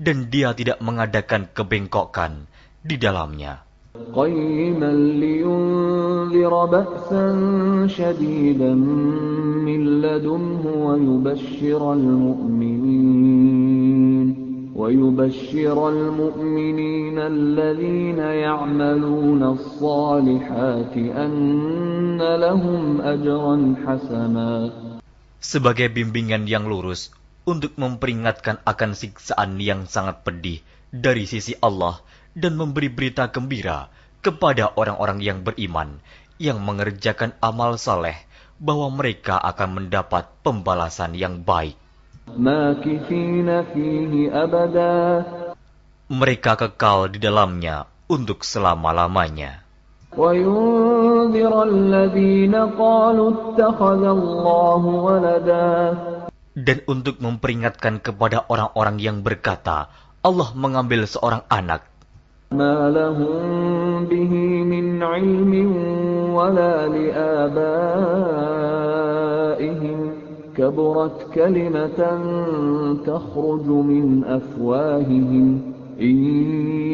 dan dia tidak mengadakan kebengkokan di dalamnya. قيما لينذر بأسا شديدا من لدنه ويبشر المؤمنين ويبشر المؤمنين الذين يعملون الصالحات أن لهم أجرا حسنا Sebagai bimbingan yang lurus untuk memperingatkan akan siksaan yang sangat pedih dari sisi Allah dan memberi berita gembira kepada orang-orang yang beriman yang mengerjakan amal saleh bahwa mereka akan mendapat pembalasan yang baik. ماكثين فيه أبدا Mereka kekal di dalamnya untuk selama-lamanya. وينذر الذين قالوا اتخذ الله ولدا Dan untuk memperingatkan kepada orang-orang yang berkata, Allah mengambil seorang anak, ما لهم به من علم ولا لآبائهم كبرت كلمة تخرج من أفواههم إن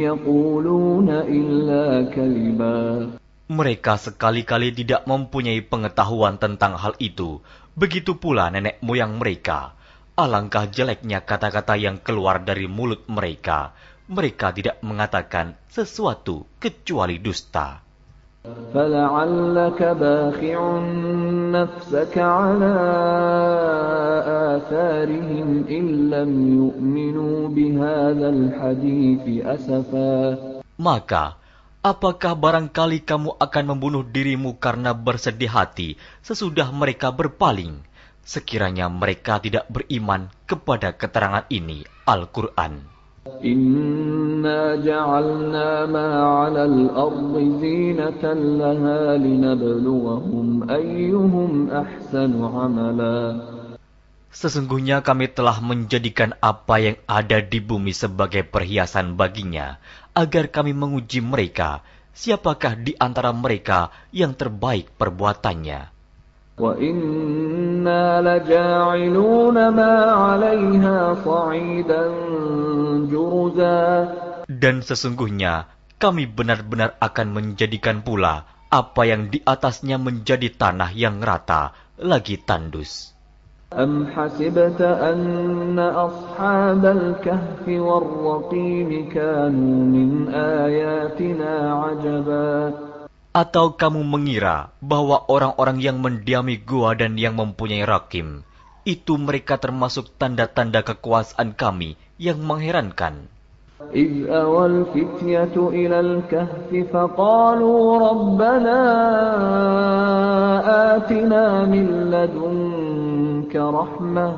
يقولون إلا كذبا Mereka sekali-kali tidak mempunyai pengetahuan tentang hal itu. Begitu pula nenek moyang mereka. Alangkah jeleknya kata-kata yang keluar dari mulut mereka. Mereka tidak mengatakan sesuatu kecuali dusta. فلعلك باخع نفسك على آثارهم إن لم يؤمنوا بهذا الحديث أسفا Maka, Apakah barangkali kamu akan membunuh dirimu karena bersedih hati sesudah mereka berpaling? Sekiranya mereka tidak beriman kepada keterangan ini, Al-Quran. Inna ja'alna ma'ala al-ardi zinatan laha linabluwahum ayyuhum ahsanu amala. Sesungguhnya kami telah menjadikan apa yang ada di bumi sebagai perhiasan baginya, agar kami menguji mereka, siapakah di antara mereka yang terbaik perbuatannya. وإنا لجاعلون ما عليها صعيدا جرزا Dan sesungguhnya kami benar-benar akan menjadikan pula apa yang di atasnya menjadi tanah yang rata, lagi tandus. أم حسبت أن أصحاب الكهف والرقيم كانوا من آياتنا عجبا Atau kamu mengira bahwa orang-orang yang mendiami gua dan yang mempunyai rakim, itu mereka termasuk tanda-tanda kekuasaan kami yang mengherankan. إذ أوى الفتية إلى الكهف فقالوا ربنا آتنا من لدنك رحمة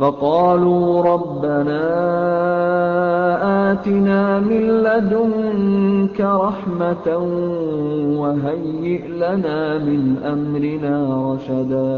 فقالوا ربنا آتنا من لدنك رحمة وهيئ لنا من أمرنا رشدا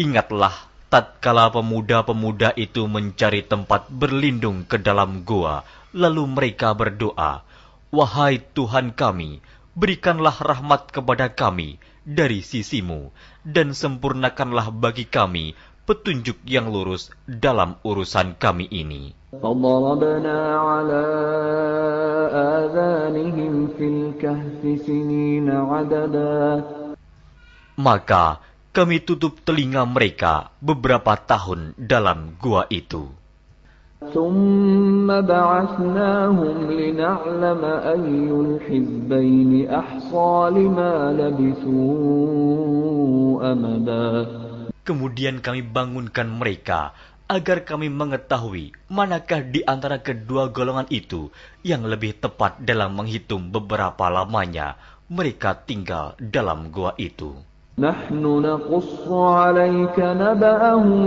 Ingatlah tatkala pemuda-pemuda itu mencari tempat berlindung ke dalam gua, lalu mereka berdoa, Wahai Tuhan kami, berikanlah rahmat kepada kami dari sisimu, dan sempurnakanlah bagi kami petunjuk yang lurus dalam urusan kami ini. فضربنا على آذانهم في الكهف سنين عددا Maka kami tutup telinga mereka beberapa tahun dalam gua itu. ثم بعثناهم لنعلم أي الحزبين أحصى لما لبثوا أمدا Kemudian kami bangunkan mereka agar kami mengetahui manakah di antara kedua golongan itu yang lebih tepat dalam menghitung beberapa lamanya mereka tinggal dalam gua itu. نحن نقص عليك نبأهم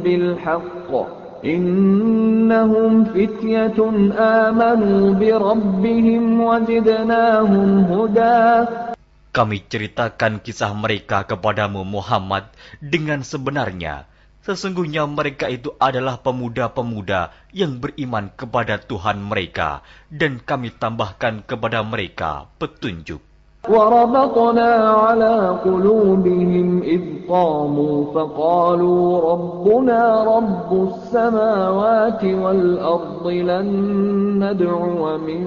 بالحق إنهم فتية آمنوا بربهم وزدناهم هدى Kami ceritakan kisah mereka kepadamu Muhammad dengan sebenarnya. Sesungguhnya mereka itu adalah pemuda-pemuda yang beriman kepada Tuhan mereka, dan kami tambahkan kepada mereka petunjuk. وربطنا على قلوبهم إذ قاموا فقالوا ربنا رب السماوات والأرض لن ندعو من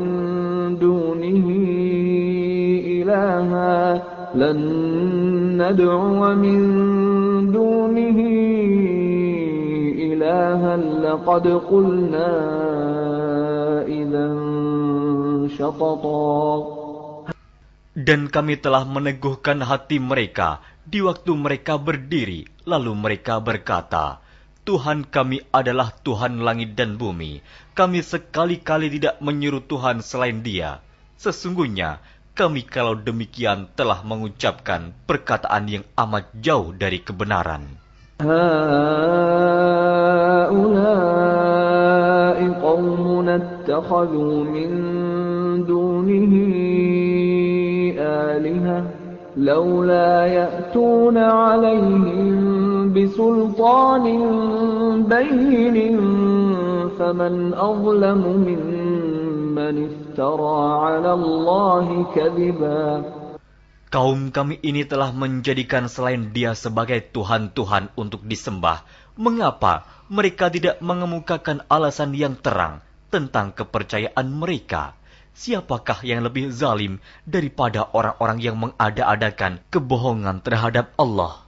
دونه إلها لن ندعو من دونه إلها لقد قلنا إذا شططا Dan kami telah meneguhkan hati mereka di waktu mereka berdiri, lalu mereka berkata, Tuhan kami adalah Tuhan langit dan bumi. Kami sekali-kali tidak menyuruh Tuhan selain dia. Sesungguhnya, kami kalau demikian telah mengucapkan perkataan yang amat jauh dari kebenaran. Bisultanin افترى على الله كذبا Kaum kami ini telah menjadikan selain dia sebagai Tuhan-Tuhan untuk disembah. Mengapa mereka tidak mengemukakan alasan yang terang tentang kepercayaan mereka? Siapakah yang lebih zalim daripada orang-orang yang mengada-adakan kebohongan terhadap Allah?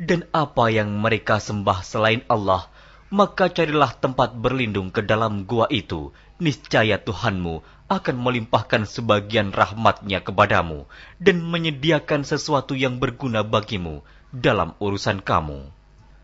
dan apa yang mereka sembah selain Allah, maka carilah tempat berlindung ke dalam gua itu. Niscaya Tuhanmu akan melimpahkan sebagian rahmatnya kepadamu dan menyediakan sesuatu yang berguna bagimu dalam urusan kamu.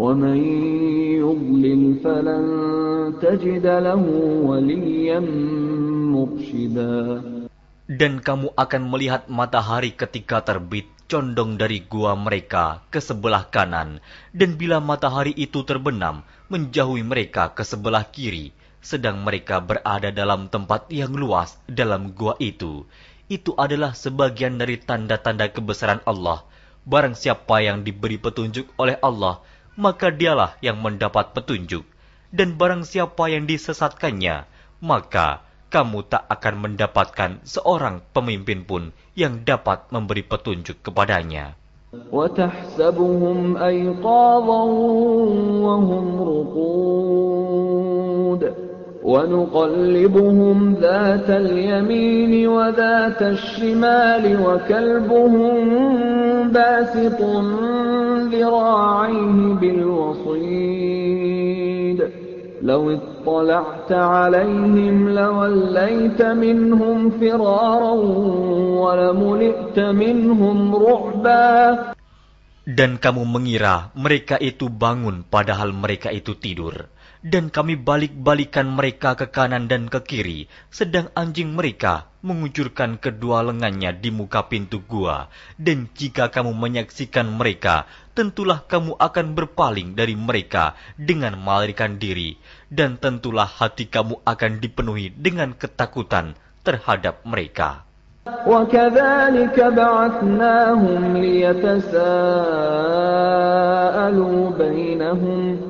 ومن يضلل فلن تجد له وليا مرشدا Dan kamu akan melihat matahari ketika terbit condong dari gua mereka ke sebelah kanan, dan bila matahari itu terbenam, menjauhi mereka ke sebelah kiri, sedang mereka berada dalam tempat yang luas dalam gua itu. Itu adalah sebagian dari tanda-tanda kebesaran Allah. Barang siapa yang diberi petunjuk oleh Allah, maka dialah yang mendapat petunjuk. Dan barang siapa yang disesatkannya, maka kamu tak akan mendapatkan seorang pemimpin pun yang dapat memberi petunjuk kepadanya. وتحسبهم أيقاظا وهم رقود ونقلبهم ذات اليمين وذات الشمال وكلبهم باسط ذراعيه بالوصيد لو اطلعت عليهم لوليت منهم فرارا ولملئت منهم رعبا Dan kamu mengira mereka itu bangun padahal mereka itu tidur. Dan kami balik-balikan mereka ke kanan dan ke kiri, sedang anjing mereka mengucurkan kedua lengannya di muka pintu gua. Dan jika kamu menyaksikan mereka, tentulah kamu akan berpaling dari mereka dengan melarikan diri. Dan tentulah hati kamu akan dipenuhi dengan ketakutan terhadap mereka. وكذلك بعثناهم ليتساءلوا بينهم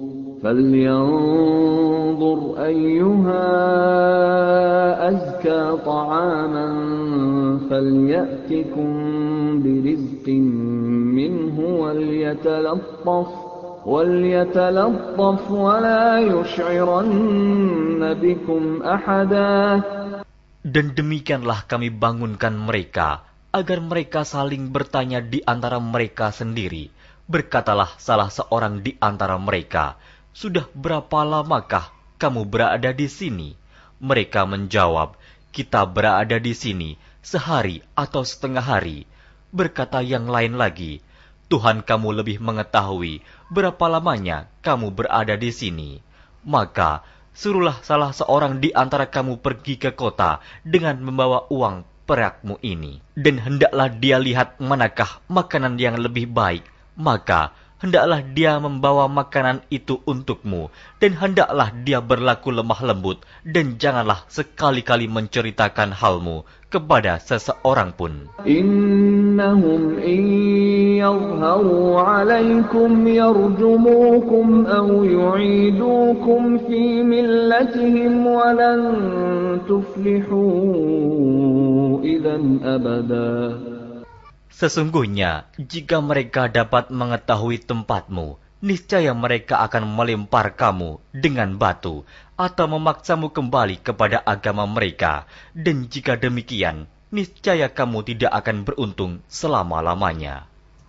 فلينظر أيها أزكى طعاما فليأتكم برزق منه وليتلطف وليتلطف ولا يشعرن بكم أحدا Dan demikianlah kami bangunkan mereka, agar mereka saling bertanya di antara mereka sendiri. Berkatalah salah seorang di antara mereka, sudah berapa lamakah kamu berada di sini? Mereka menjawab, Kita berada di sini sehari atau setengah hari. Berkata yang lain lagi, Tuhan kamu lebih mengetahui berapa lamanya kamu berada di sini. Maka suruhlah salah seorang di antara kamu pergi ke kota dengan membawa uang perakmu ini. Dan hendaklah dia lihat manakah makanan yang lebih baik. Maka hendaklah dia membawa makanan itu untukmu, dan hendaklah dia berlaku lemah lembut, dan janganlah sekali-kali menceritakan halmu kepada seseorang pun. Innahum in yadharu alaikum yarjumukum aw yu'idukum fi millatihim walan tuflihu idan abada. Sesungguhnya, jika mereka dapat mengetahui tempatmu, niscaya mereka akan melempar kamu dengan batu atau memaksamu kembali kepada agama mereka. Dan jika demikian, niscaya kamu tidak akan beruntung selama-lamanya.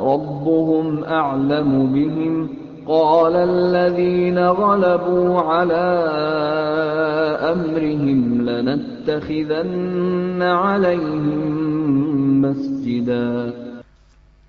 ربهم أعلم بهم قال الذين غلبوا على أمرهم لنتخذن عليهم مسجدا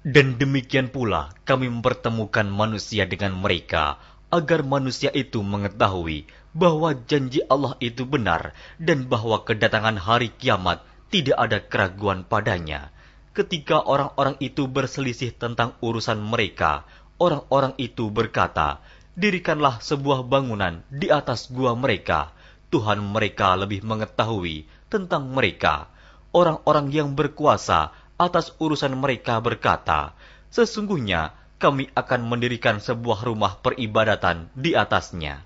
Dan demikian pula kami mempertemukan manusia dengan mereka, agar manusia itu mengetahui bahwa janji Allah itu benar dan bahwa kedatangan hari kiamat tidak ada keraguan padanya. Ketika orang-orang itu berselisih tentang urusan mereka, orang-orang itu berkata, Dirikanlah sebuah bangunan di atas gua mereka. Tuhan mereka lebih mengetahui tentang mereka. Orang-orang yang berkuasa atas urusan mereka berkata, Sesungguhnya kami akan mendirikan sebuah rumah peribadatan di atasnya.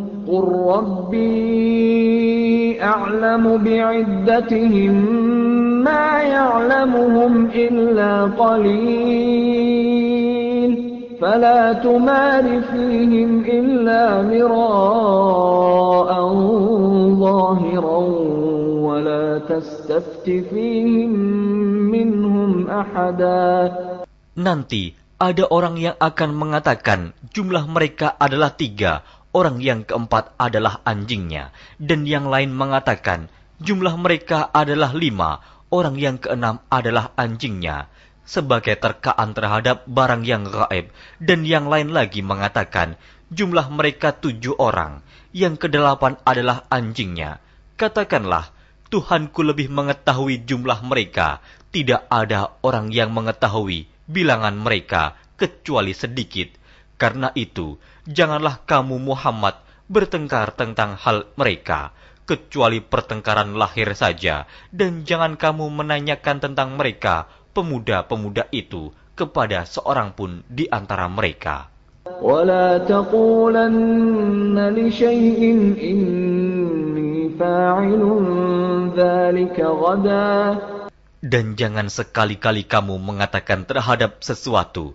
قل ربي أعلم بعدتهم ما يعلمهم إلا قليل فلا تمار فيهم إلا مراء ظاهرا ولا تستفت فيهم منهم أحدا Nanti ada orang yang akan mengatakan jumlah mereka adalah tiga, orang yang keempat adalah anjingnya, dan yang lain mengatakan jumlah mereka adalah lima, orang yang keenam adalah anjingnya, sebagai terkaan terhadap barang yang gaib, dan yang lain lagi mengatakan jumlah mereka tujuh orang, yang kedelapan adalah anjingnya. Katakanlah, Tuhanku lebih mengetahui jumlah mereka, tidak ada orang yang mengetahui bilangan mereka kecuali sedikit. Karena itu, janganlah kamu Muhammad bertengkar tentang hal mereka, kecuali pertengkaran lahir saja, dan jangan kamu menanyakan tentang mereka, pemuda-pemuda itu, kepada seorang pun di antara mereka. ولا تقولن لشيء إني فاعل ذلك غدا Dan jangan sekali-kali kamu mengatakan terhadap sesuatu,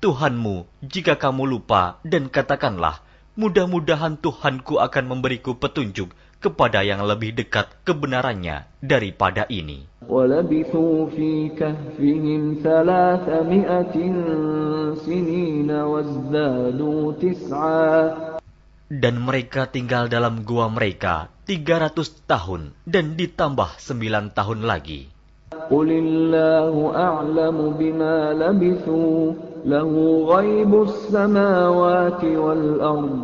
Tuhanmu jika kamu lupa dan katakanlah, mudah-mudahan Tuhanku akan memberiku petunjuk kepada yang lebih dekat kebenarannya daripada ini. Dan mereka tinggal dalam gua mereka 300 tahun dan ditambah 9 tahun lagi. Qulillahu a'lamu bima labithu له غيب السماوات والأرض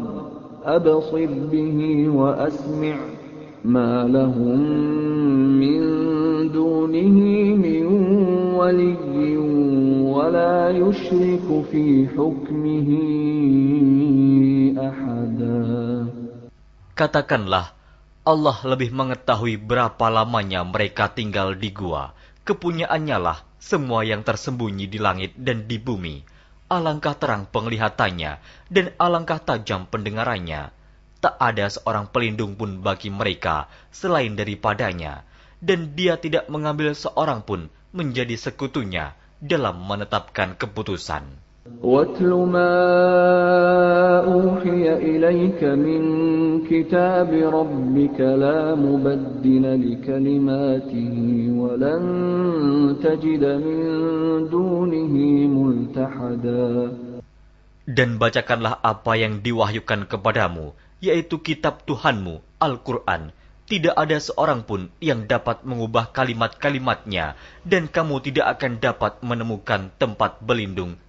أبصر به وأسمع ما لهم من دونه من ولي ولا يشرك في حكمه أحدا Katakanlah, Allah lebih mengetahui berapa lamanya mereka tinggal di gua. Kepunyaannya lah semua yang tersembunyi di langit dan di bumi. Alangkah terang penglihatannya dan alangkah tajam pendengarannya. Tak ada seorang pelindung pun bagi mereka selain daripadanya. Dan dia tidak mengambil seorang pun menjadi sekutunya dalam menetapkan keputusan. واتل ما أوحي إليك من كتاب ربك لا مبدل لكلماته ولن تجد من دونه ملتحدا Dan bacakanlah apa yang diwahyukan kepadamu, yaitu kitab Tuhanmu, Al-Quran. Tidak ada seorang pun yang dapat mengubah kalimat-kalimatnya, dan kamu tidak akan dapat menemukan tempat berlindung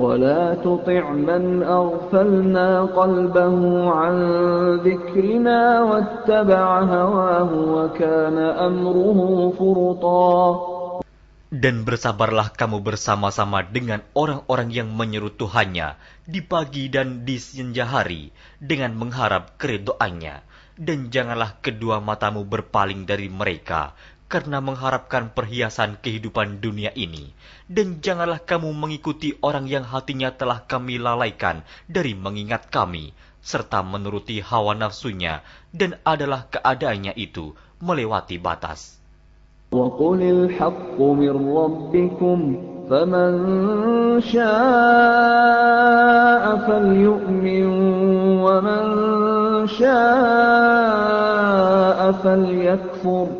ولا تطع من أغفلنا قلبه عن ذكرنا واتبع هواه وكان أمره فرطا Dan bersabarlah kamu bersama-sama dengan orang-orang yang menyeru Tuhannya di pagi dan di senja hari dengan mengharap keridoannya. Dan janganlah kedua matamu berpaling dari mereka karena mengharapkan perhiasan kehidupan dunia ini. Dan janganlah kamu mengikuti orang yang hatinya telah kami lalaikan dari mengingat kami, serta menuruti hawa nafsunya, dan adalah keadaannya itu melewati batas. وقل الحق من ربكم فمن شاء فليؤمن ومن شاء فليكفر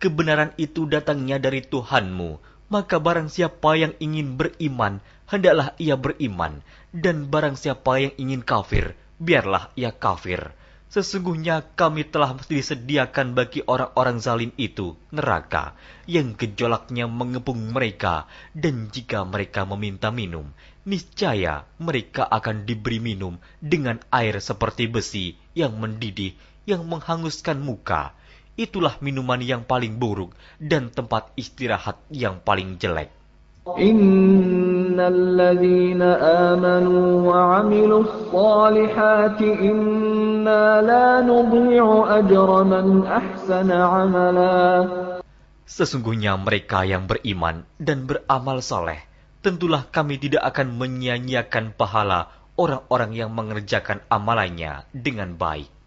kebenaran itu datangnya dari Tuhanmu, maka barang siapa yang ingin beriman, hendaklah ia beriman, dan barang siapa yang ingin kafir, biarlah ia kafir. Sesungguhnya kami telah disediakan bagi orang-orang zalim itu neraka yang gejolaknya mengepung mereka dan jika mereka meminta minum, niscaya mereka akan diberi minum dengan air seperti besi yang mendidih yang menghanguskan muka Itulah minuman yang paling buruk dan tempat istirahat yang paling jelek. إن الذين آمنوا وعملوا الصالحات إنا لا نضيع أجر من أحسن عملا Sesungguhnya mereka yang beriman dan beramal soleh, tentulah kami tidak akan menyia-nyiakan pahala orang-orang yang mengerjakan amalannya dengan baik.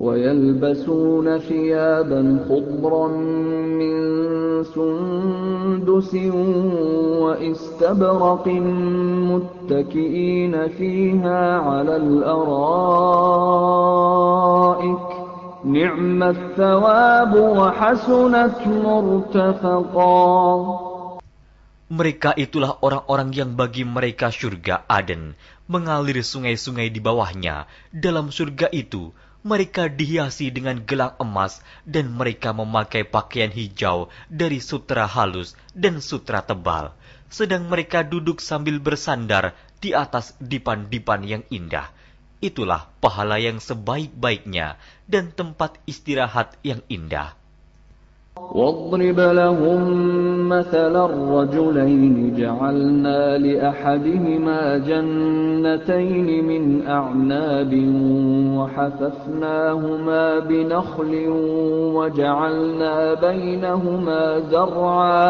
ويلبسون ثيابا خضرا من سندس واستبرق متكئين فيها على الأرائك نعم الثواب وحسنت مرتفقا Mereka itulah orang-orang yang bagi mereka surga Aden, mengalir sungai-sungai di bawahnya. Dalam surga itu, mereka dihiasi dengan gelang emas dan mereka memakai pakaian hijau dari sutra halus dan sutra tebal. Sedang mereka duduk sambil bersandar di atas dipan-dipan yang indah. Itulah pahala yang sebaik-baiknya dan tempat istirahat yang indah. واضرب لهم مثل الرجلين جعلنا لأحدهما جنتين من أعناب وحففناهما بنخل وجعلنا بينهما زرعا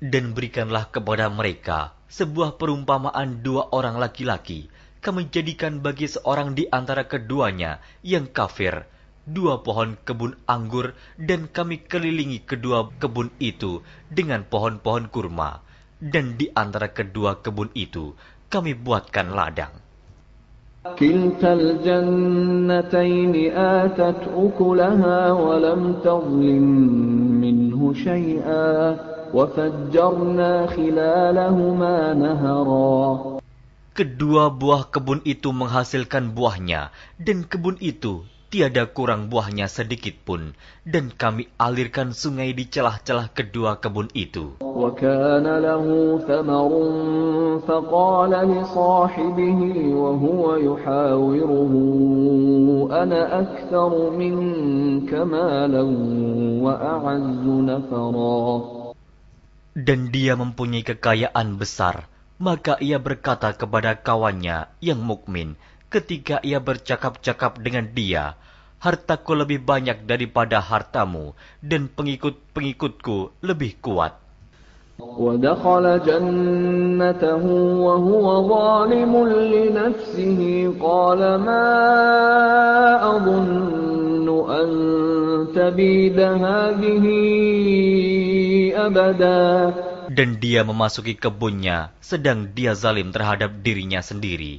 Dan berikanlah kepada mereka sebuah perumpamaan dua orang laki-laki. Kami jadikan bagi seorang di antara keduanya yang kafir dua pohon kebun anggur dan kami kelilingi kedua kebun itu dengan pohon-pohon kurma. Dan di antara kedua kebun itu kami buatkan ladang. كلتا الجنتين آتت أكلها ولم تظلم منه شيئا وفجرنا خلالهما نهرا Kedua buah kebun itu menghasilkan buahnya, dan kebun itu tiada kurang buahnya sedikit pun, dan kami alirkan sungai di celah-celah kedua kebun itu. Dan dia mempunyai kekayaan besar, maka ia berkata kepada kawannya yang mukmin, ketika ia bercakap-cakap dengan dia, hartaku lebih banyak daripada hartamu, dan pengikut-pengikutku lebih kuat. ودخل جنته وهو ظالم لنفسه قال ما أظن أن تبيد هذه أبدا Dan dia memasuki kebunnya, sedang dia zalim terhadap dirinya sendiri.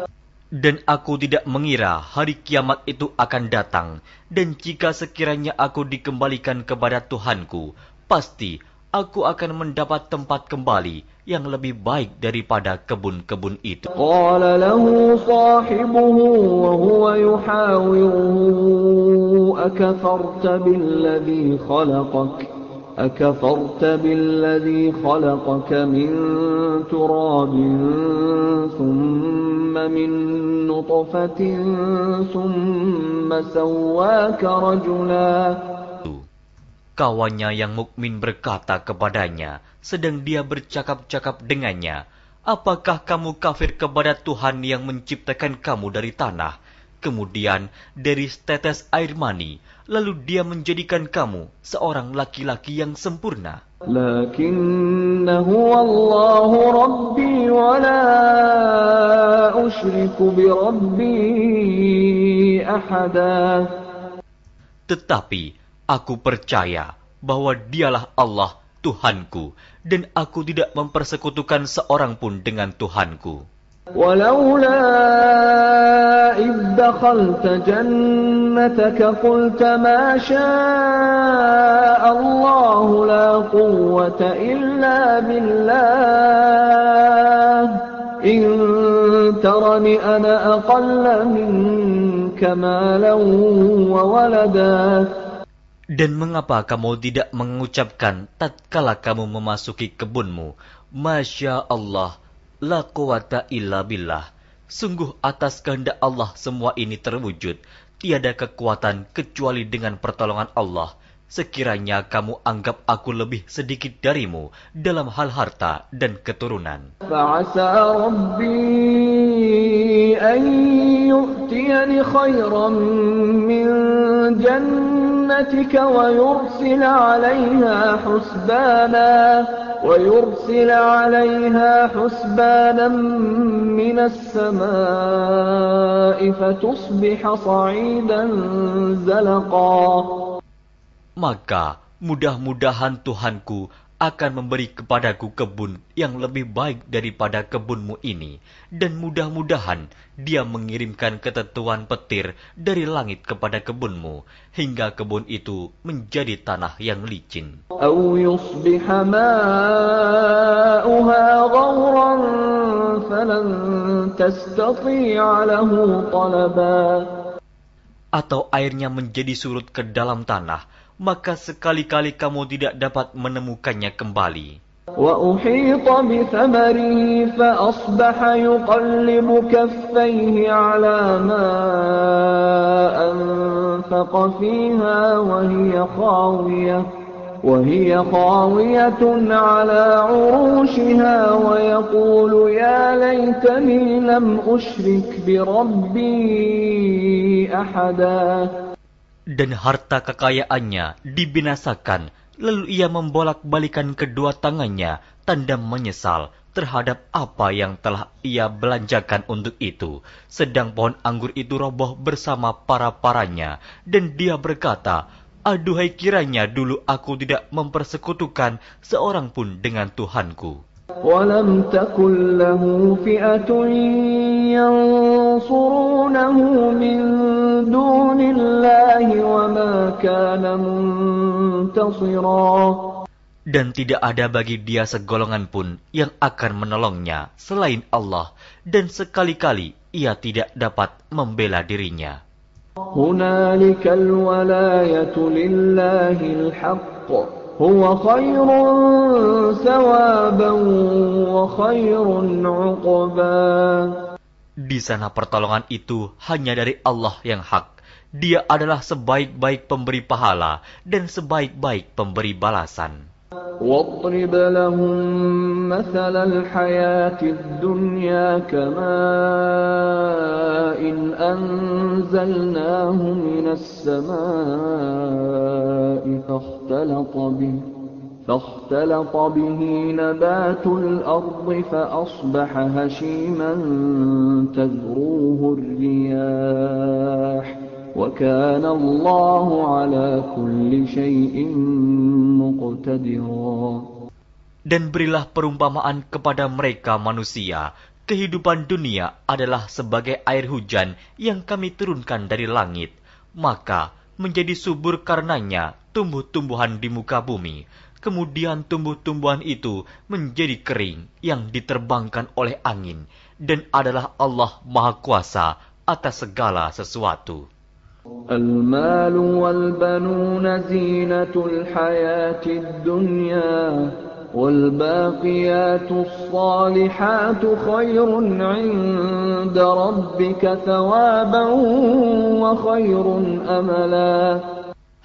Dan aku tidak mengira hari kiamat itu akan datang, dan jika sekiranya aku dikembalikan kepada Tuhanku, pasti aku akan mendapat tempat kembali yang lebih baik daripada kebun-kebun itu. أكفرت بالذي خلقك من تراب ثم من نطفة ثم سواك رجلا Kawannya yang mukmin berkata kepadanya, sedang dia bercakap-cakap dengannya, Apakah kamu kafir kepada Tuhan yang menciptakan kamu dari tanah, kemudian dari setetes air mani, lalu dia menjadikan kamu seorang laki-laki yang sempurna. Tetapi aku percaya bahwa dialah Allah Tuhanku dan aku tidak mempersekutukan seorang pun dengan Tuhanku. ولولا إذ دخلت جنتك قلت ما شاء الله لا قوة إلا بالله إن ترني أنا أقل منك مالا وولدا Dan mengapa kamu tidak mengucapkan tatkala kamu memasuki kebunmu, Masya Allah, La quwata illa billah. Sungguh atas kehendak Allah semua ini terwujud. Tiada kekuatan kecuali dengan pertolongan Allah. Sekiranya kamu anggap aku lebih sedikit darimu dalam hal harta dan keturunan. Fa'asa Rabbi an yu'tiani khairan min jannah جنتك ويرسل عليها حسبانا ويرسل عليها حسبانا من السماء فتصبح صعيدا زلقا. Maka mudah-mudahan Tuhanku akan memberi kepadaku kebun yang lebih baik daripada kebunmu ini, dan mudah-mudahan dia mengirimkan ketentuan petir dari langit kepada kebunmu, hingga kebun itu menjadi tanah yang licin. Atau airnya menjadi surut ke dalam tanah, maka sekali-kali kamu tidak dapat menemukannya kembali. وأحيط بثمره فأصبح يقلب كفيه على ما أنفق فيها وهي خاوية وهي خاوية على عروشها ويقول يا ليتني لم أشرك بربي أحدا Dan harta kekayaannya dibinasakan, lalu ia membolak-balikan kedua tangannya, tanda menyesal terhadap apa yang telah ia belanjakan untuk itu. Sedang pohon anggur itu roboh bersama para-paranya, dan dia berkata, Aduhai kiranya dulu aku tidak mempersekutukan seorang pun dengan Tuhanku. ولم تكن له فئة ينصرونه من دون الله وما كان منتصرا Dan tidak ada bagi dia segolongan pun yang akan menolongnya selain Allah, dan sekali-kali ia tidak dapat membela dirinya. هنالك الولاية لله الحق هو خير ثوابا وخير عقبا Di sana pertolongan itu hanya dari Allah yang hak. Dia adalah sebaik-baik pemberi pahala dan sebaik-baik pemberi balasan. واضرب لهم مثل الحياة الدنيا كماء إن أنزلناه من السماء فاختلط به فاختلط به نبات الأرض فأصبح هشيما تذروه الرياح. وكان الله على كل شيء مقتدرا Dan berilah perumpamaan kepada mereka manusia. Kehidupan dunia adalah sebagai air hujan yang kami turunkan dari langit. Maka menjadi subur karenanya tumbuh-tumbuhan di muka bumi. Kemudian tumbuh-tumbuhan itu menjadi kering yang diterbangkan oleh angin. Dan adalah Allah Maha Kuasa atas segala sesuatu. المال والبنون زينة الحياة الدنيا والباقيات الصالحات خير عند ربك ثوابا وخير أملا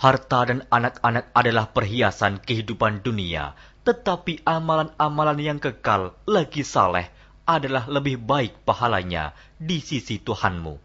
Harta dan anak-anak adalah perhiasan kehidupan dunia, tetapi amalan-amalan yang kekal lagi saleh adalah lebih baik pahalanya di sisi Tuhanmu,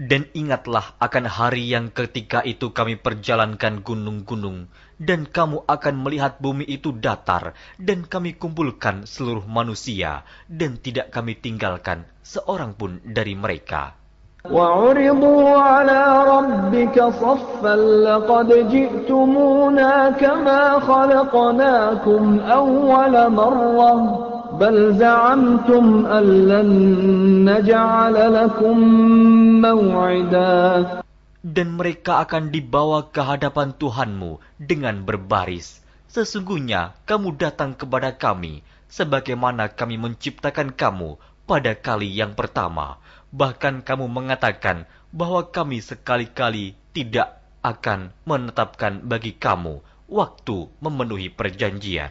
Dan ingatlah akan hari yang ketika itu kami perjalankan gunung-gunung, dan kamu akan melihat bumi itu datar, dan kami kumpulkan seluruh manusia, dan tidak kami tinggalkan seorang pun dari mereka. وعرضوا على ربك صفا لقد جئتمونا كما خلقناكم أول مرة بل زعمتم أن لن نجعل لكم موعدا Dan mereka akan dibawa ke hadapan Tuhanmu dengan berbaris. Sesungguhnya kamu datang kepada kami, sebagaimana kami menciptakan kamu pada kali yang pertama. Bahkan kamu mengatakan bahwa kami sekali-kali tidak akan menetapkan bagi kamu waktu memenuhi perjanjian.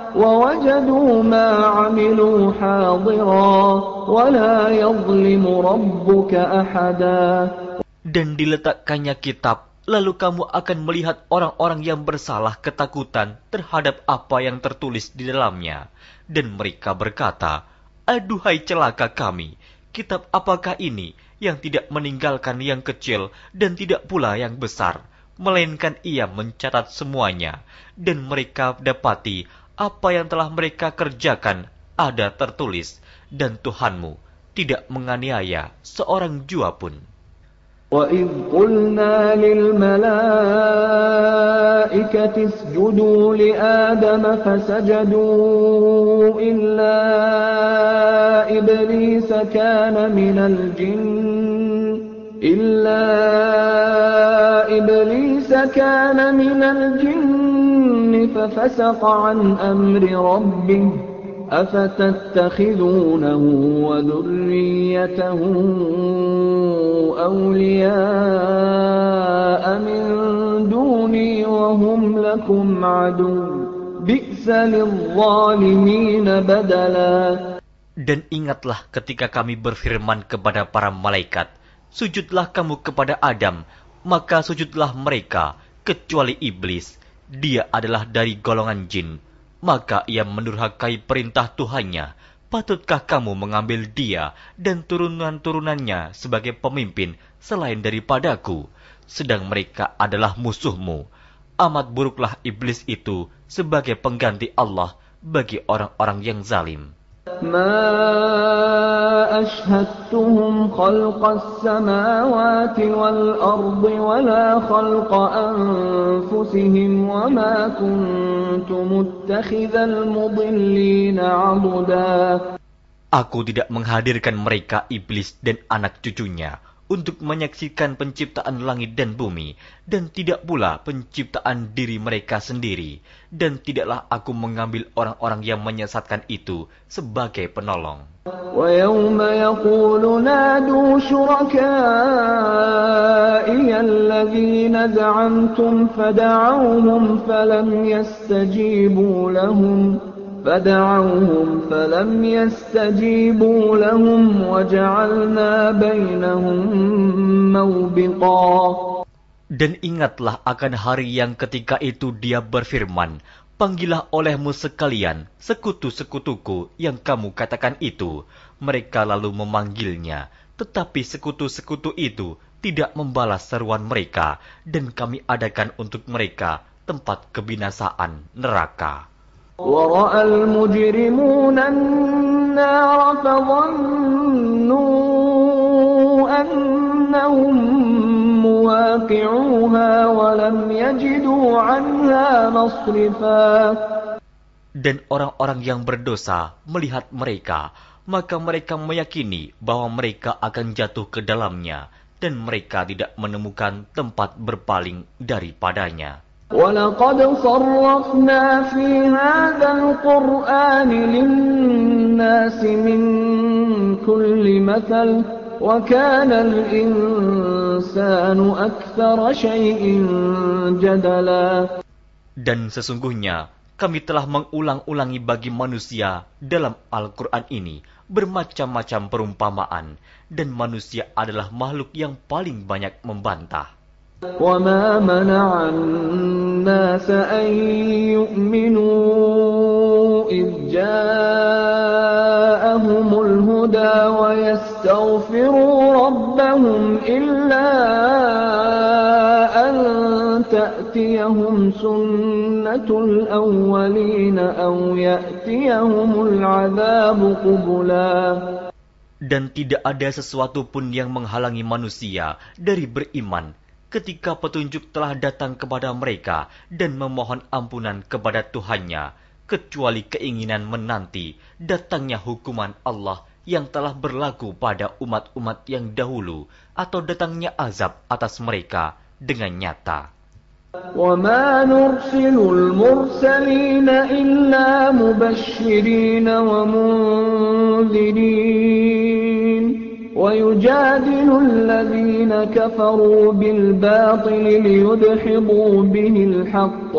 ووجدوا ما عملوا حاضرا ولا يظلم ربك أحدا Dan diletakkannya kitab, lalu kamu akan melihat orang-orang yang bersalah ketakutan terhadap apa yang tertulis di dalamnya. Dan mereka berkata, Aduhai celaka kami, kitab apakah ini yang tidak meninggalkan yang kecil dan tidak pula yang besar, melainkan ia mencatat semuanya, dan mereka dapati apa yang telah mereka kerjakan ada tertulis, dan Tuhanmu tidak menganiaya seorang jua pun. وَإِذْ قُلْنَا لِلْمَلَائِكَةِ اسْجُدُوا لِآدَمَ فَسَجَدُوا إِلَّا إِبْلِيسَ كَانَ مِنَ الْجِنِّ إِلَّا إِبْلِيسَ كَانَ مِنَ الْجِنِّ فَفَسَقَ عَنْ أَمْرِ رَبِّهِ أفتتخذونه وذريته أولياء من دوني وهم لكم عدو بئس للظالمين بدلا Dan ingatlah ketika kami berfirman kepada para malaikat, Sujudlah kamu kepada Adam, maka sujudlah mereka, kecuali iblis. dia adalah dari golongan jin maka ia mendurhakai perintah Tuhannya. Patutkah kamu mengambil dia dan turunan-turunannya sebagai pemimpin selain daripadaku? Sedang mereka adalah musuhmu. Amat buruklah iblis itu sebagai pengganti Allah bagi orang-orang yang zalim. ما أشهدتهم خلق السماوات والأرض ولا خلق أنفسهم وما كنت متخذ المضلين عضدا Aku tidak menghadirkan mereka iblis dan anak cucunya untuk menyaksikan penciptaan langit dan bumi, dan tidak pula penciptaan diri mereka sendiri, dan tidaklah aku mengambil orang-orang yang menyesatkan itu sebagai penolong. ويوم يقول نادوا شركائي الذين زعمتم فدعوهم فلم يستجيبوا لهم فدعوهم فلم يستجيبوا لهم وجعلنا بينهم موبقا Dan ingatlah akan hari yang ketika itu dia berfirman, Panggillah olehmu sekalian sekutu-sekutuku yang kamu katakan itu. Mereka lalu memanggilnya, tetapi sekutu-sekutu itu tidak membalas seruan mereka, dan kami adakan untuk mereka tempat kebinasaan neraka. ورأى المجرمون النار فظنوا أنهم مواقعوها ولم يجدوا عنها مصرفا Dan orang-orang yang berdosa melihat mereka, maka mereka meyakini bahwa mereka akan jatuh ke dalamnya, dan mereka tidak menemukan tempat berpaling daripadanya. ولقد صرفنا في هذا القرآن للناس من كل مثل وكان الإنسان أكثر شيء جدلا Dan sesungguhnya kami telah mengulang-ulangi bagi manusia dalam Al-Quran ini bermacam-macam perumpamaan, dan manusia adalah makhluk yang paling banyak membantah. وما منع الناس أن يؤمنوا إذ جاءهم الهدى ويستغفروا ربهم إلا أن تأتيهم سنة الأولين أو يأتيهم العذاب قبلا Dan tidak ada sesuatu pun yang menghalangi manusia dari beriman ketika petunjuk telah datang kepada mereka dan memohon ampunan kepada Tuhannya, kecuali keinginan menanti datangnya hukuman Allah yang telah berlaku pada umat-umat yang dahulu atau datangnya azab atas mereka dengan nyata. وما نرسل المرسلين إلا مبشرين ومنذرين ويجادل الذين كفروا بالباطل ليدحضوا به الحق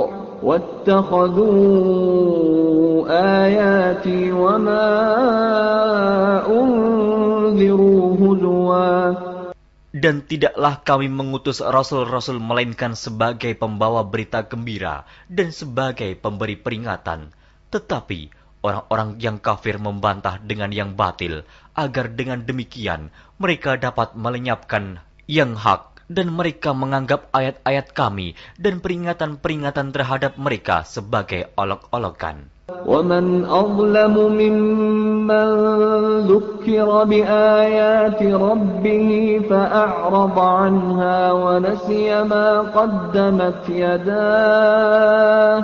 واتخذوا آياتي وما أنذروا هزواً Dan tidaklah kami mengutus rasul-rasul melainkan sebagai pembawa berita gembira dan sebagai pemberi peringatan. Tetapi orang-orang yang kafir membantah dengan yang batil, agar dengan demikian mereka dapat melenyapkan yang hak dan mereka menganggap ayat-ayat kami dan peringatan-peringatan terhadap mereka sebagai olok-olokan. ومن أظلم ممن ذكر بآيات ربه فأعرض عنها ونسي ما قدمت يداه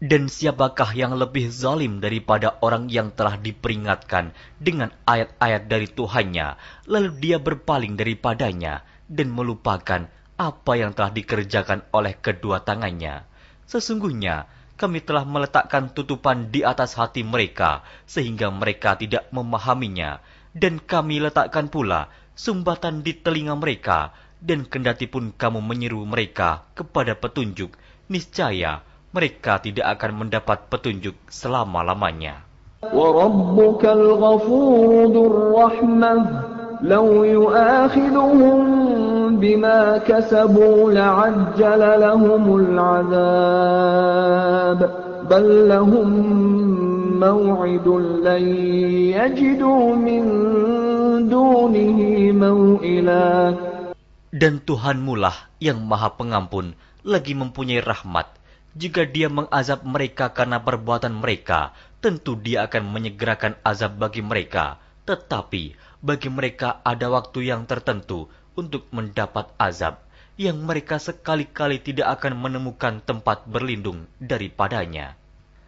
Dan siapakah yang lebih zalim daripada orang yang telah diperingatkan dengan ayat-ayat dari Tuhannya, lalu dia berpaling daripadanya dan melupakan apa yang telah dikerjakan oleh kedua tangannya. Sesungguhnya, kami telah meletakkan tutupan di atas hati mereka, sehingga mereka tidak memahaminya. Dan kami letakkan pula sumbatan di telinga mereka, dan kendati pun kamu menyeru mereka kepada petunjuk, niscaya mereka tidak akan mendapat petunjuk selama-lamanya. وَرَبُّكَ الْغَفُورُ ذُو الرَّحْمَةِ لَوْ يُؤَاخِذُهُم بِمَا كَسَبُوا لَعَجَّلَ لَهُمُ الْعَذَابَ بَل لَّهُم مَّوْعِدٌ لَّن يَجِدُوا مِن دُونِهِ مَوْئِلًا Dan Tuhanmulah yang maha pengampun, lagi mempunyai rahmat. jika dia mengazab mereka karena perbuatan mereka, tentu dia akan menyegerakan azab bagi mereka. Tetapi bagi mereka ada waktu yang tertentu untuk mendapat azab yang mereka sekali-kali tidak akan menemukan tempat berlindung daripadanya.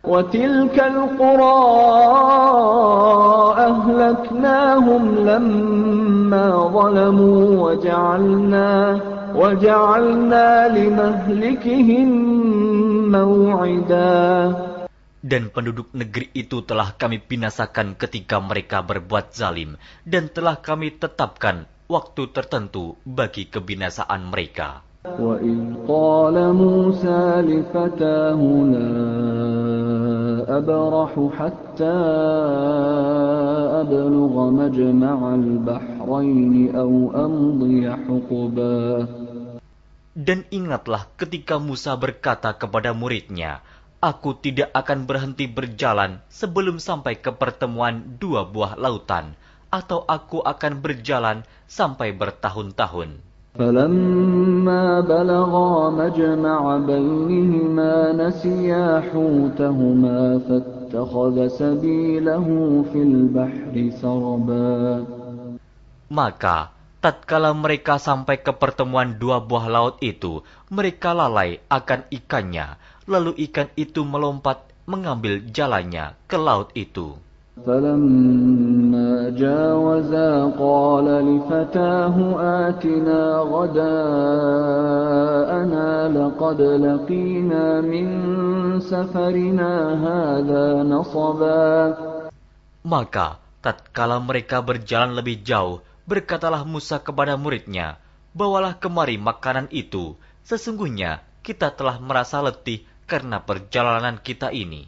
وتلك القرى أهلكناهم لما ظلموا وجعلنا وجعلنا لمهلكهم موعدا Dan penduduk negeri itu telah kami binasakan ketika mereka berbuat zalim, dan telah kami tetapkan waktu tertentu bagi kebinasaan mereka. وَإِذْ قَالَ مُوسَى لِفَتَاهُ لَا أَبْرَحُ حَتَّى أَبْلُغَ مَجْمَعَ الْبَحْرَيْنِ أَوْ أَمْضِيَ حُقُبًا Dan ingatlah ketika Musa berkata kepada muridnya, Aku tidak akan berhenti berjalan sebelum sampai ke pertemuan dua buah lautan, atau aku akan berjalan sampai bertahun-tahun. فلما بلغا مجمع بينهما نسيا حوتهما فاتخذ سبيله في البحر سربا Maka, tatkala mereka sampai ke pertemuan dua buah laut itu, mereka lalai akan ikannya, lalu ikan itu melompat mengambil jalannya ke laut itu. فلما جاوزا قال لفتاه آتنا غداءنا لقد لقينا من سفرنا هذا نصبا Maka, tatkala mereka berjalan lebih jauh, berkatalah Musa kepada muridnya, Bawalah kemari makanan itu, sesungguhnya kita telah merasa letih karena perjalanan kita ini.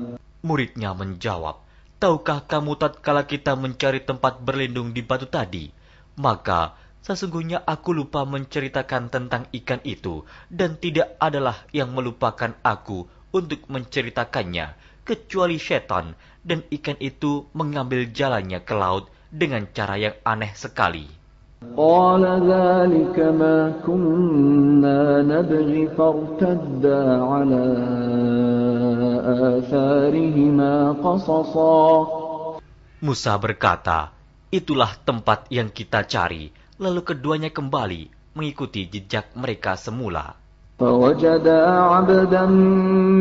Muridnya menjawab, Tahukah kamu tatkala kita mencari tempat berlindung di batu tadi? Maka, sesungguhnya aku lupa menceritakan tentang ikan itu, dan tidak adalah yang melupakan aku untuk menceritakannya, kecuali setan, dan ikan itu mengambil jalannya ke laut dengan cara yang aneh sekali. قال ذلك ما كنا نبغي فارتدا على آثارهما قصصا Musa berkata, Itulah tempat yang kita cari. Lalu keduanya kembali mengikuti jejak mereka semula. فوجدا عبدا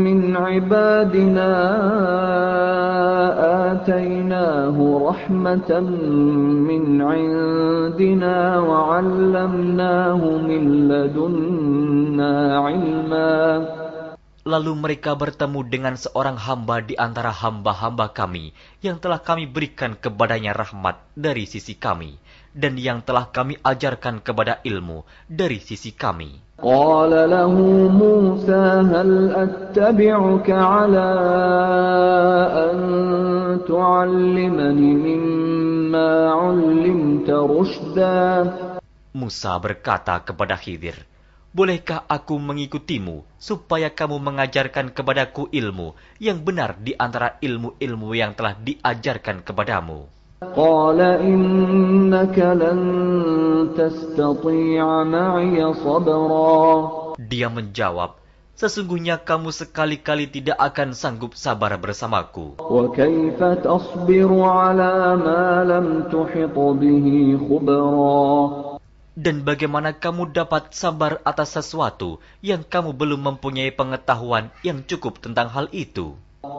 من عبادنا آتيناه رحمة من عندنا وعلمناه من لدنا علما Lalu mereka bertemu dengan seorang hamba di antara hamba-hamba kami yang telah kami berikan kepadanya rahmat dari sisi kami dan yang telah kami ajarkan kepada ilmu dari sisi kami. قال له موسى هل أتبعك على أن تعلمني مما علمت رشدا Musa berkata kepada Khidir, Bolehkah aku mengikutimu supaya kamu mengajarkan kepadaku ilmu yang benar di antara ilmu-ilmu yang telah diajarkan kepadamu? قال إنك لن تستطيع معي صبرا Dia menjawab, Sesungguhnya kamu sekali-kali tidak akan sanggup sabar bersamaku. وكيف تصبر على ما لم تحط به خبرا Dan bagaimana kamu dapat sabar atas sesuatu yang kamu belum mempunyai pengetahuan yang cukup tentang hal itu?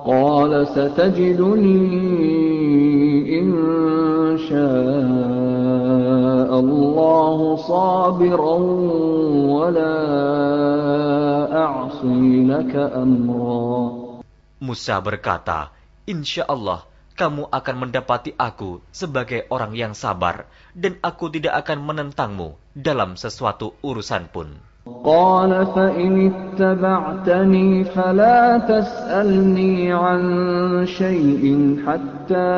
قال ستجدني إن شاء الله صابرا ولا أعصي لك أمرا Musa berkata, Insya Allah, kamu akan mendapati aku sebagai orang yang sabar, dan aku tidak akan menentangmu dalam sesuatu urusan pun. قال فإن اتبعتني فلا تسألني عن شيء حتى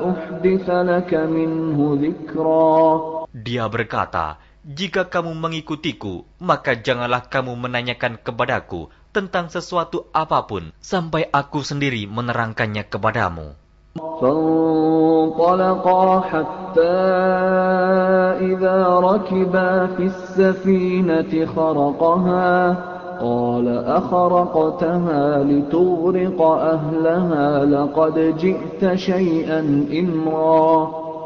أحدث لك منه ذكرا Dia berkata, Jika kamu mengikutiku, maka janganlah kamu menanyakan kepadaku tentang sesuatu apapun sampai aku sendiri menerangkannya kepadamu. فانطلقا حتى إذا ركبا في السفينة خرقها قال أخرقتها لتغرق أهلها لقد جئت شيئا إمرا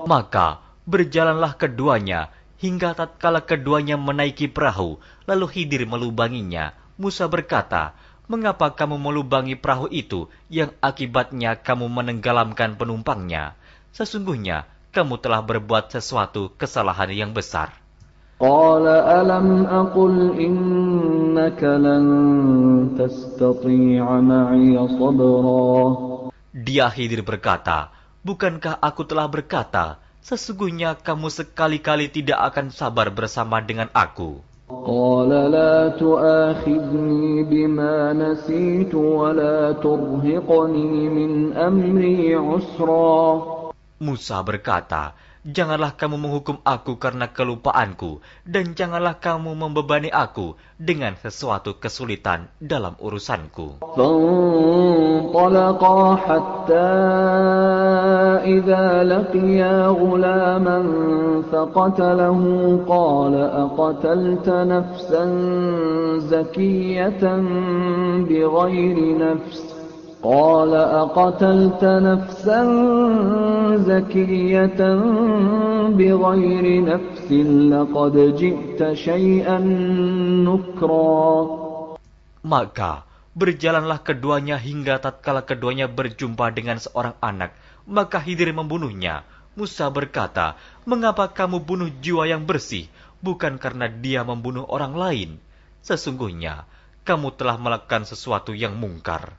Maka berjalanlah keduanya hingga tatkala keduanya menaiki perahu, lalu Khidir melubanginya. Musa berkata, Mengapa kamu melubangi perahu itu yang akibatnya kamu menenggelamkan penumpangnya? Sesungguhnya kamu telah berbuat sesuatu kesalahan yang besar. قال ألم أقل إنك لن تستطيع معي صبرا Dia Khidir berkata, Bukankah aku telah berkata, sesungguhnya kamu sekali-kali tidak akan sabar bersama dengan aku. قال لا تؤاخذني بما نسيت ولا ترهقني من أمري عسرا. Musa berkata, Janganlah kamu menghukum aku karena kelupaanku, dan janganlah kamu membebani aku dengan sesuatu kesulitan dalam urusanku. فانطلقا حتى إذا لقيا غلاما فقتله قال أقتلت نفسا زكية بغير نفس قال أقتلت نفسا زكية بغير نفس لقد جئت شيئا نكرا Maka berjalanlah keduanya hingga tatkala keduanya berjumpa dengan seorang anak, maka Hidir membunuhnya. Musa berkata, "Mengapa kamu bunuh jiwa yang bersih, bukan karena dia membunuh orang lain? Sesungguhnya kamu telah melakukan sesuatu yang mungkar."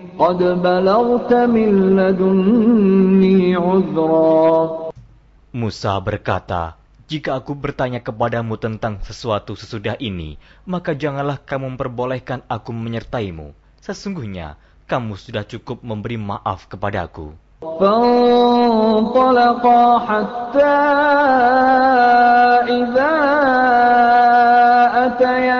قد بلغت من لدني عذرا Musa berkata, Jika aku bertanya kepadamu tentang sesuatu sesudah ini, maka janganlah kamu memperbolehkan aku menyertaimu. Sesungguhnya, kamu sudah cukup memberi maaf kepadaku. فانطلقا حتى إذا أتيا أهل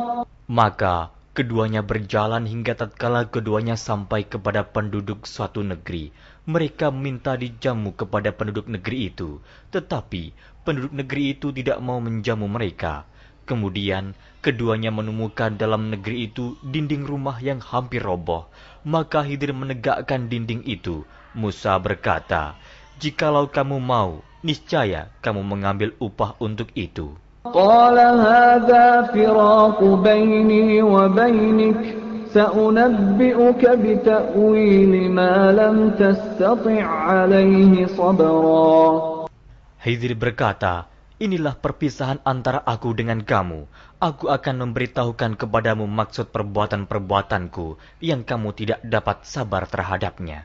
Maka keduanya berjalan hingga tatkala keduanya sampai kepada penduduk suatu negeri. Mereka minta dijamu kepada penduduk negeri itu, tetapi penduduk negeri itu tidak mau menjamu mereka. Kemudian keduanya menemukan dalam negeri itu dinding rumah yang hampir roboh. Maka Hidir menegakkan dinding itu. Musa berkata, "Jikalau kamu mau, niscaya kamu mengambil upah untuk itu." قال هذا فراق بيني وبينك سأنبئك بتأويل ما لم تستطع عليه صبرا Hidir berkata, Inilah perpisahan antara aku dengan kamu. Aku akan memberitahukan kepadamu maksud perbuatan-perbuatanku yang kamu tidak dapat sabar terhadapnya.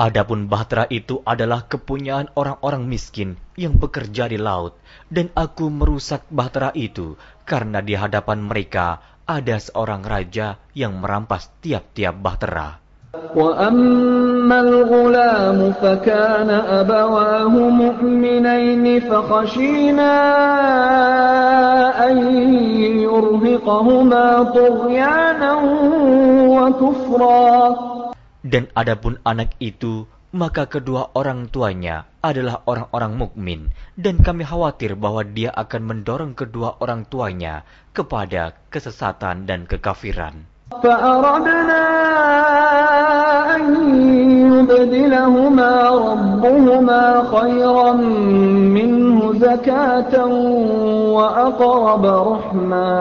Adapun bahtera itu adalah kepunyaan orang-orang miskin yang bekerja di laut, dan aku merusak bahtera itu karena di hadapan mereka ada seorang raja yang merampas tiap-tiap bahtera. وأما الغلام فكان أبواه مؤمنين فخشينا أن يرهقهما طغيانا وكفرا Dan adapun anak itu, maka kedua orang tuanya adalah orang-orang mukmin, dan kami khawatir bahwa dia akan mendorong kedua orang tuanya kepada kesesatan dan kekafiran. فأردنا أن يبدلهما ربهما خيرا منه زكاة وأقرب رحما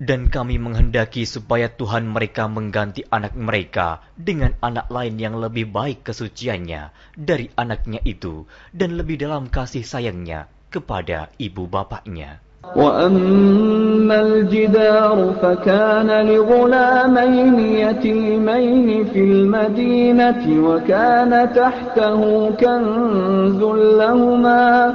Dan kami menghendaki supaya Tuhan mereka mengganti anak mereka dengan anak lain yang lebih baik kesuciannya dari anaknya itu dan lebih dalam kasih sayangnya kepada ibu bapaknya. وأما الجدار فكان لغلامين يتيمين في المدينة وكان تحته كنز لهما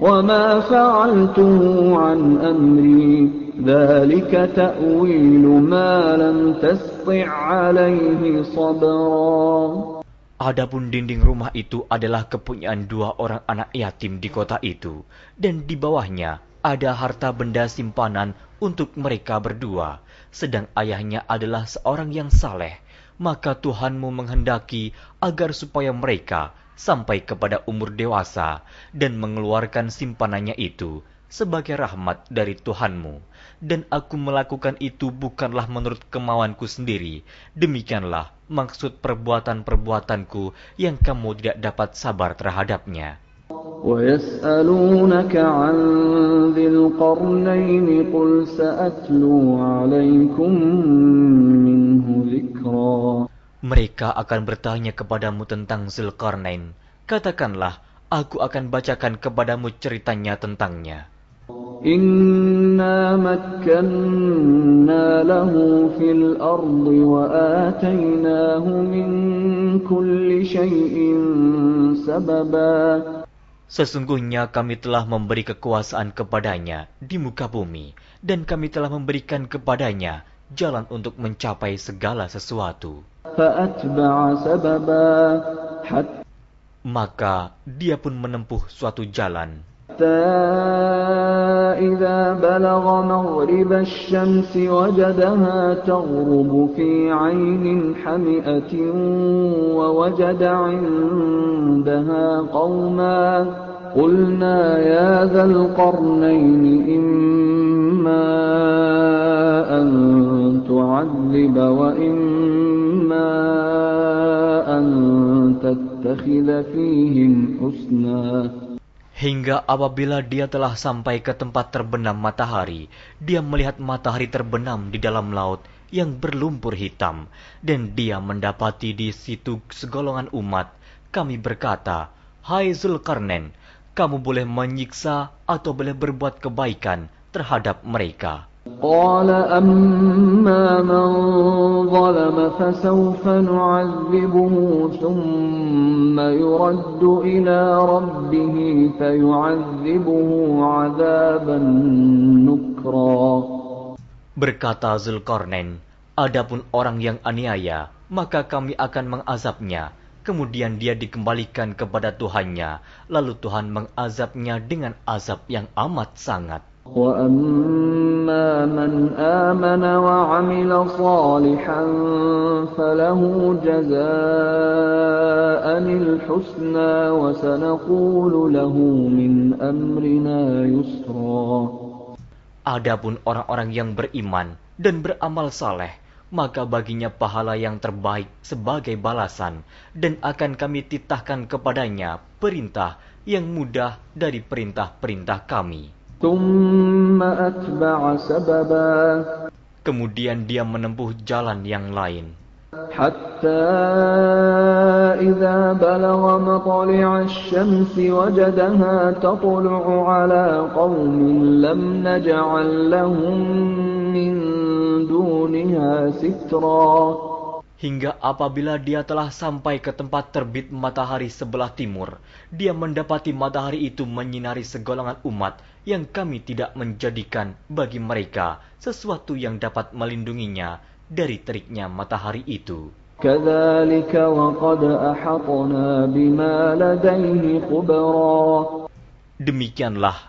وما فعلته عن أمري ذلك تأويل ما لم تسطع عليه صبرا Adapun dinding rumah itu adalah kepunyaan dua orang anak yatim di kota itu, dan di bawahnya ada harta benda simpanan untuk mereka berdua, sedang ayahnya adalah seorang yang saleh. Maka Tuhanmu menghendaki agar supaya mereka sampai kepada umur dewasa dan mengeluarkan simpanannya itu sebagai rahmat dari Tuhanmu. Dan aku melakukan itu bukanlah menurut kemauanku sendiri. Demikianlah maksud perbuatan-perbuatanku yang kamu tidak dapat sabar terhadapnya. ويسألونك عن ذي القرنين قل سأتلو عليكم منه ذكرا Mereka akan bertanya kepadamu tentang Zulkarnain. Katakanlah, aku akan bacakan kepadamu ceritanya tentangnya. Inna makkanna lahu fil ardi wa atainahu min kulli shayin sababa. Sesungguhnya kami telah memberi kekuasaan kepadanya di muka bumi, dan kami telah memberikan kepadanya jalan untuk mencapai segala sesuatu. فأتبع سببا حتى Maka dia pun menempuh suatu jalan. إذا بلغ مغرب الشمس وجدها تغرب في عين حمئة ووجد عندها قوما قلنا يا ذا القرنين إما أن تعذب وإما أن تتخذ فيهم حسنا Hingga apabila dia telah sampai ke tempat terbenam matahari, dia melihat matahari terbenam di dalam laut yang berlumpur hitam, dan dia mendapati di situ segolongan umat. Kami berkata, Hai Zulkarnain, kamu boleh menyiksa atau boleh berbuat kebaikan terhadap mereka. قال أما من ظلم فسوف نعذبه ثم يرد إلى ربه فيعذبه عذابا نكرا Berkata Zulkarnain, adapun orang yang aniaya, maka kami akan mengazabnya. Kemudian dia dikembalikan kepada Tuhannya, lalu Tuhan mengazabnya dengan azab yang amat sangat. وأما من آمن وعمل صالحا فله جزاء الحسنى وسنقول له من أمرنا يسرا Adapun orang-orang yang beriman dan beramal saleh, maka baginya pahala yang terbaik sebagai balasan, dan akan kami titahkan kepadanya perintah yang mudah dari perintah-perintah kami. ثم أتبع سببا Kemudian dia menempuh jalan yang lain. حتى إذا بلغ مطلع الشمس وجدها تطلع على قوم لم نجعل لهم من دونها سترا hingga apabila dia telah sampai ke tempat terbit matahari sebelah timur, dia mendapati matahari itu menyinari segolongan umat yang kami tidak menjadikan bagi mereka sesuatu yang dapat melindunginya dari teriknya matahari itu. Demikianlah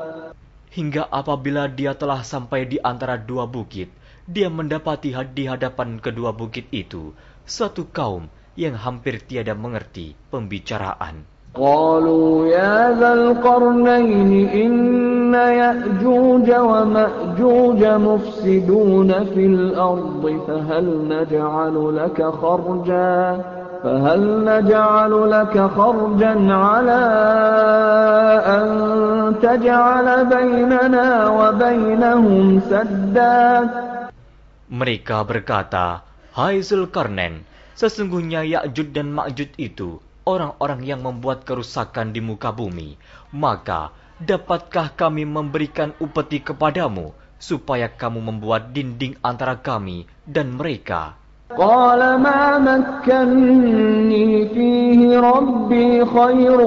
Hingga apabila dia telah sampai di antara dua bukit, dia mendapati di hadapan kedua bukit itu suatu kaum yang hampir tiada mengerti pembicaraan. قالوا يا ذا القرنين إن يأجوج ومأجوج مفسدون في الأرض فهل نجعل لك خرجا فهل نجعل لك خرجا على أن تجعل بيننا وبينهم سدا Mereka berkata, Hai Zulkarnain, sesungguhnya Ya'jud dan Ma'jud itu orang-orang yang membuat kerusakan di muka bumi. Maka, dapatkah kami memberikan upeti kepadamu, supaya kamu membuat dinding antara kami dan mereka? قال ما مكني فيه ربي خير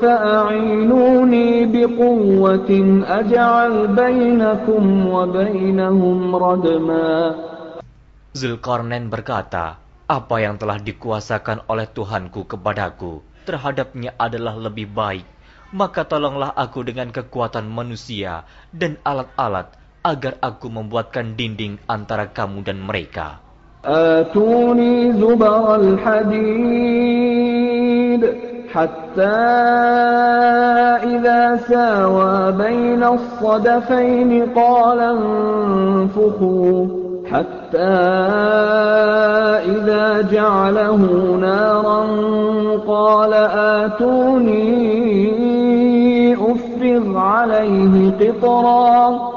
فأعينوني بقوة أجعل بينكم وبينهم ردما Zulkarnain berkata, apa yang telah dikuasakan oleh Tuhanku kepadaku terhadapnya adalah lebih baik. Maka tolonglah aku dengan kekuatan manusia dan alat-alat agar aku membuatkan dinding antara kamu dan mereka. آتوني زبر الحديد حتى إذا ساوى بين الصدفين قال انفخوا حتى إذا جعله نارا قال آتوني أفرغ عليه قطرا.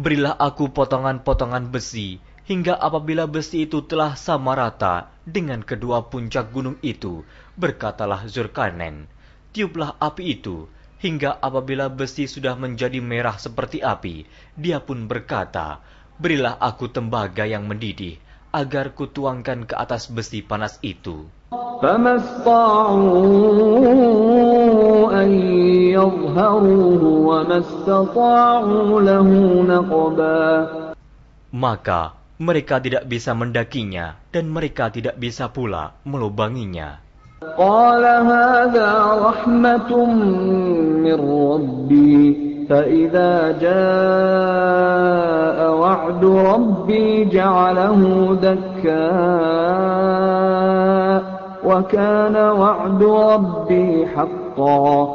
Berilah aku potongan-potongan besi, hingga apabila besi itu telah sama rata dengan kedua puncak gunung itu, berkatalah Zulkarnain, tiuplah api itu, hingga apabila besi sudah menjadi merah seperti api, dia pun berkata, berilah aku tembaga yang mendidih, agar kutuangkan ke atas besi panas itu. Maka mereka tidak bisa mendakinya, dan mereka tidak bisa pula melubanginya. قال هذا رحمة من ربي فإذا جاء وعد ربي جعله دكاء وكان وعد ربي حقا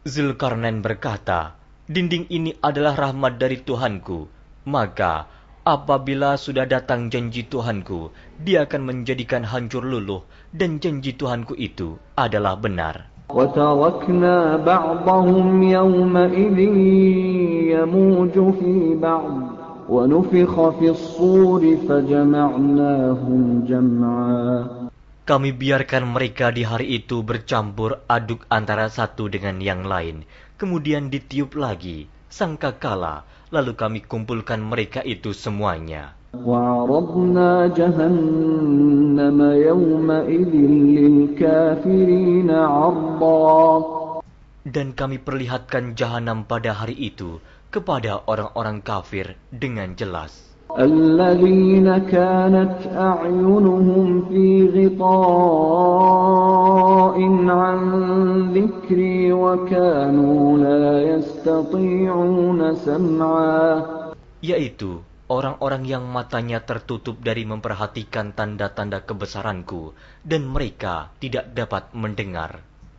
Zulkarnain berkata, Dinding ini adalah rahmat dari Tuhanku. Maka, apabila sudah datang janji Tuhanku, dia akan menjadikan hancur luluh, dan janji Tuhanku itu adalah benar. وتركنا بعضهم يومئذ يموج في بعض ونفخ في الصور فجمعناهم جمعا Kami biarkan mereka di hari itu bercampur aduk antara satu dengan yang lain, kemudian ditiup lagi, sangkakala, lalu kami kumpulkan mereka itu semuanya. وعرضنا جهنم يومئذ للكافرين عرضا Dan kami perlihatkan jahanam pada hari itu kepada orang-orang kafir dengan jelas. الذين كانت أعينهم في غطاء عن ذكري وكانوا لا يستطيعون سمعا Yaitu orang-orang yang matanya tertutup dari memperhatikan tanda-tanda kebesaranku dan mereka tidak dapat mendengar.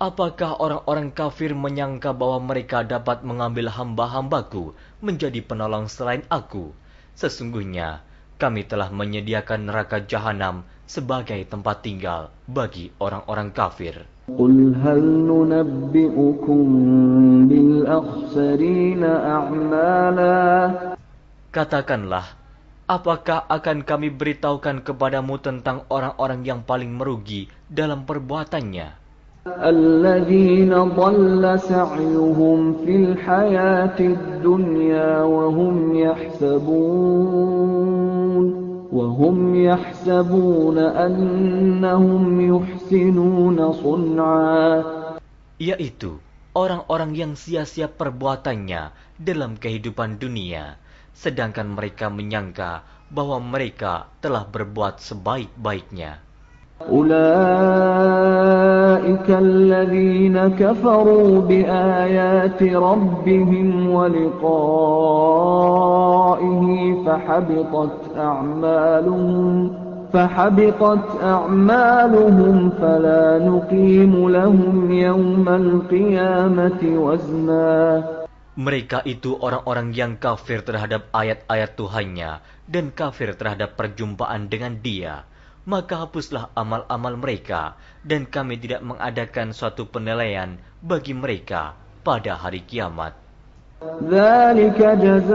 apakah orang-orang kafir menyangka bahwa mereka dapat mengambil hamba-hambaku menjadi penolong selain aku? Sesungguhnya, kami telah menyediakan neraka jahanam sebagai tempat tinggal bagi orang-orang kafir. قل هل ننبئكم بالأخسرين أعمالا Katakanlah, apakah akan kami beritahukan kepadamu tentang orang-orang yang paling merugi dalam perbuatannya? الذين ضل سعيهم في الحياة الدنيا وهم يحسبون وهم يحسبون أنهم يحسنون صنعا. Yaitu orang-orang yang sia-sia perbuatannya dalam kehidupan dunia. Sedangkan mereka menyangka bahwa mereka telah berbuat sebaik-baiknya. أولئك الذين كفروا بآيات ربهم ولقائه فحبطت أعمالهم فحبطت أعمالهم فلا نقيم لهم يوم القيامة وزنا Mereka itu orang-orang yang kafir terhadap ayat-ayat Tuhannya dan kafir terhadap perjumpaan dengan dia. Maka hapuslah amal-amal mereka dan kami tidak mengadakan suatu penilaian bagi mereka pada hari kiamat. ذلك جزاؤهم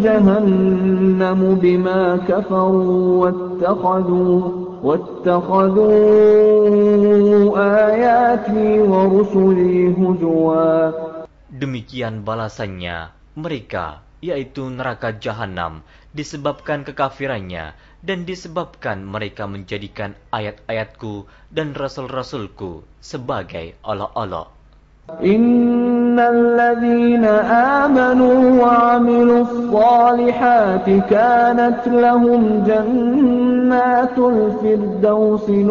جهنم بما كفروا واتخذوا واتخذوا آياتي ورسلي هزوا Demikian balasannya mereka, yaitu neraka jahanam, disebabkan kekafirannya dan disebabkan mereka menjadikan ayat-ayatku dan rasul-rasulku sebagai olok-olok. Innalladzina amanu wa amilu salihati kanat lahum jannatul firdausi.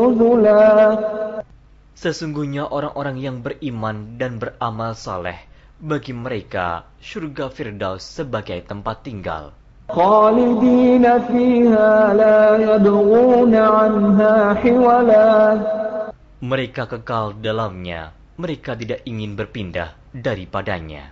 Sesungguhnya orang-orang yang beriman dan beramal saleh, bagi mereka surga Firdaus sebagai tempat tinggal. خالدين فيها لا يبغون عنها حولا Mereka kekal dalamnya, mereka tidak ingin berpindah daripadanya.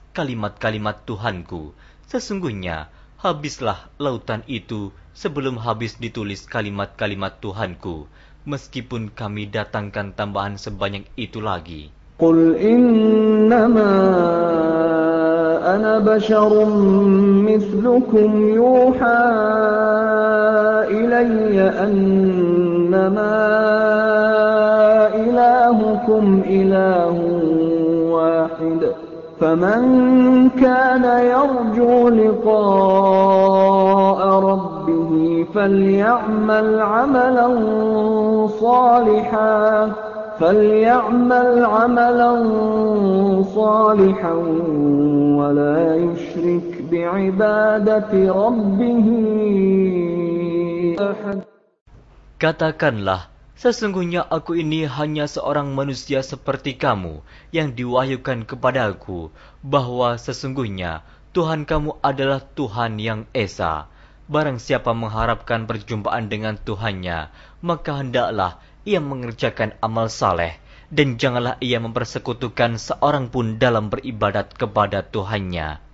kalimat-kalimat Tuhanku. Sesungguhnya, habislah lautan itu sebelum habis ditulis kalimat-kalimat Tuhanku, meskipun kami datangkan tambahan sebanyak itu lagi. Qul innama ana basharun mislukum yuha ilayya annama ilahukum ilahun wahidah فمن كان يرجو لقاء ربه فليعمل عملا صالحا فليعمل عملا صالحا ولا يشرك بعبادة ربه أحد. Katakanlah, sesungguhnya aku ini hanya seorang manusia seperti kamu yang diwahyukan kepadaku bahwa sesungguhnya Tuhan kamu adalah Tuhan yang Esa. Barang siapa mengharapkan perjumpaan dengan Tuhannya, maka hendaklah ia mengerjakan amal saleh dan janganlah ia mempersekutukan seorang pun dalam beribadat kepada Tuhannya.